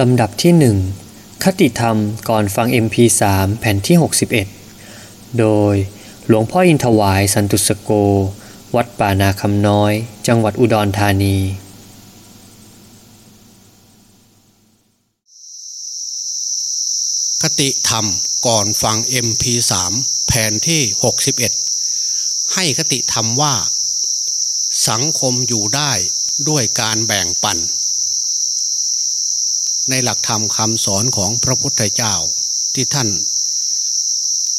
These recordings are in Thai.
ลำดับที่หนึ่งคติธรรมก่อนฟัง MP3 แผ่นที่ 61 โดยหลวงพ่ออินทวายสันตุสโก วัดป่านาคำน้อย จังหวัดอุดรธานี คติธรรมก่อนฟัง MP3 แผ่นที่ 61 ให้คติธรรมว่า สังคมอยู่ได้ด้วยการแบ่งปัน ในหลักธรรมคำสอนของพระพุทธเจ้าที่ท่าน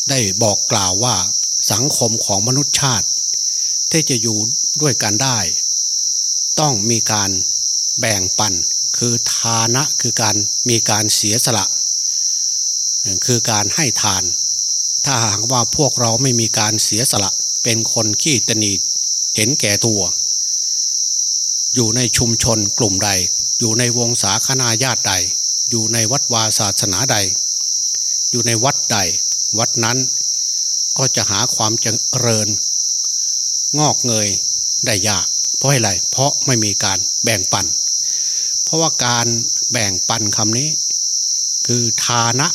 ได้บอกกล่าวว่าสังคมของมนุษยชาติ ที่จะอยู่ด้วยกันได้ ต้องมีการแบ่งปันคือทานะคือการมีการเสียสละ คือการให้ทาน ถ้าหากว่าพวกเราไม่มีการเสียสละ เป็นคนขี้ตนีเห็นแก่ตัว อยู่ในชุมชนกลุ่มใด อยู่ในวงศาคณาญาติใด อยู่ในวัดวาศาสนาใด อยู่ในวัดใด วัดนั้นก็จะหาความเจริญ งอกเงยได้ยาก เพราะอะไรเพราะไม่มีการแบ่งปัน เพราะว่าการแบ่งปันคำนี้ คือทานะ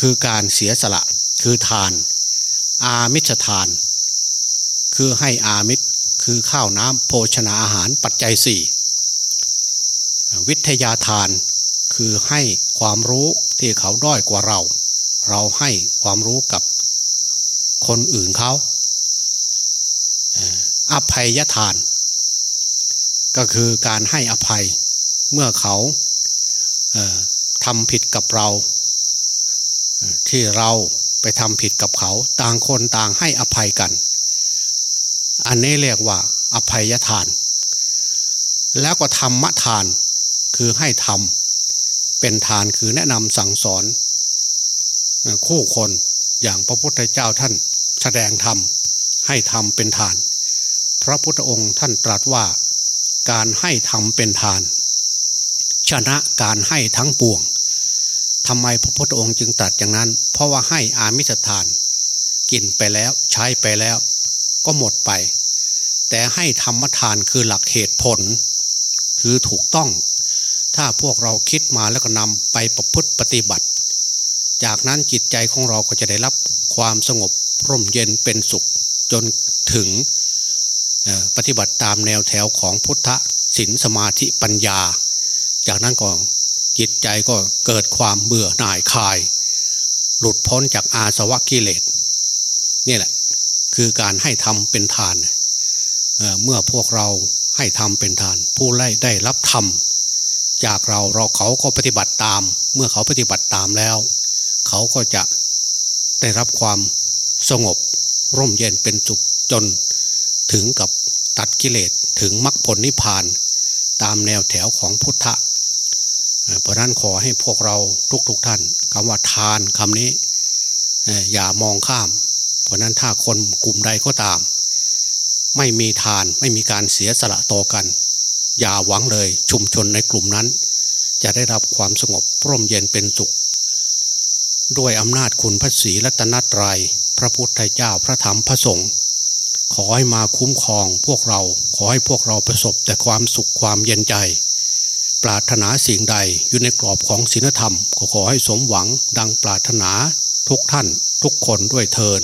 คือการเสียสละ คือทาน อามิชทาน คือให้อามิตร คือข้าวน้ำโภชนาอาหารปัจจัยสี่วิทยาทานคือให้ความรู้ที่เขาด้อยกว่าเรา เราให้ความรู้กับคนอื่นเขาอภัยทาน ก็คือการให้อภัยเมื่อเขาทำผิดกับเรา ที่เราไปทำผิดกับเขา ต่างคนต่างให้อภัยกัน อันนี้เรียกว่า อภัยทาน แล้วก็ธรรมทานคือให้ทำเป็นทานคือแนะนำสั่งสอน คู่คนอย่างพระพุทธเจ้าท่านแสดงธรรมให้ทำเป็นทาน พระพุทธองค์ท่านตรัสว่าการให้ทำเป็นทาน ชนะการให้ทั้งปวงทำไมพระพุทธองค์จึงตรัสอย่างนั้น เพราะว่าให้อามิสทาน กินไปแล้วใช้ไปแล้ว ก็หมดไป แต่ให้ธรรมทานคือหลักเหตุผล คือถูกต้อง ถ้าพวกเราคิดมาแล้วก็นำไปประพฤติปฏิบัติ จากนั้นจิตใจของเราก็จะได้รับความสงบร่มเย็นเป็นสุขจนถึงปฏิบัติตามแนวแถวของพุทธศีลสมาธิปัญญา จากนั้นก็จิตใจก็เกิดความเบื่อหน่ายคลาย หลุดพ้นจากอาสวะกิเลสนี่แหละ คือการให้ทำเป็นทานเเมื่อพวกเราให้ทำเป็นทาน ผู้ไล่ได้รับธรรมจากเราเราเขาก็ปฏิบัติตาม เมื่อเขาปฏิบัติตามแล้ว เขาก็จะได้รับความสงบ ร่มเย็นเป็นสุขจน ถึงกับตัดกิเลสถึงมรรคผลนิพพาน ตามแนวแถวของพุทธะเพราะนั้นขอให้พวกเราทุกๆทท่านคำว่าทานคำนี้อย่ามองข้าม ราะนั้นถ้าคนกลุ่มใดก็ตาม ไม่มีทานไม่มีการเสียสละต่อกัน อย่าหวังเลยชุมชนในกลุ่มนั้น จะได้รับความสงบร่มเย็นเป็นสุข ด้วยอำนาจคุณพระศรีรัตนตรยัย พระพุทธเจ้าพระธรรมพระสงฆ์ขอให้มาคุ้มครองพวกเราขอให้พวกเราประสบแต่ความสุขความเย็นใจ ปรารถนาสิ่งใดอยู่ในกรอบของศีลธรรม ก็ขอให้สมหวังดังปรารถนาทุกท่านทุกคนด้วยเทิน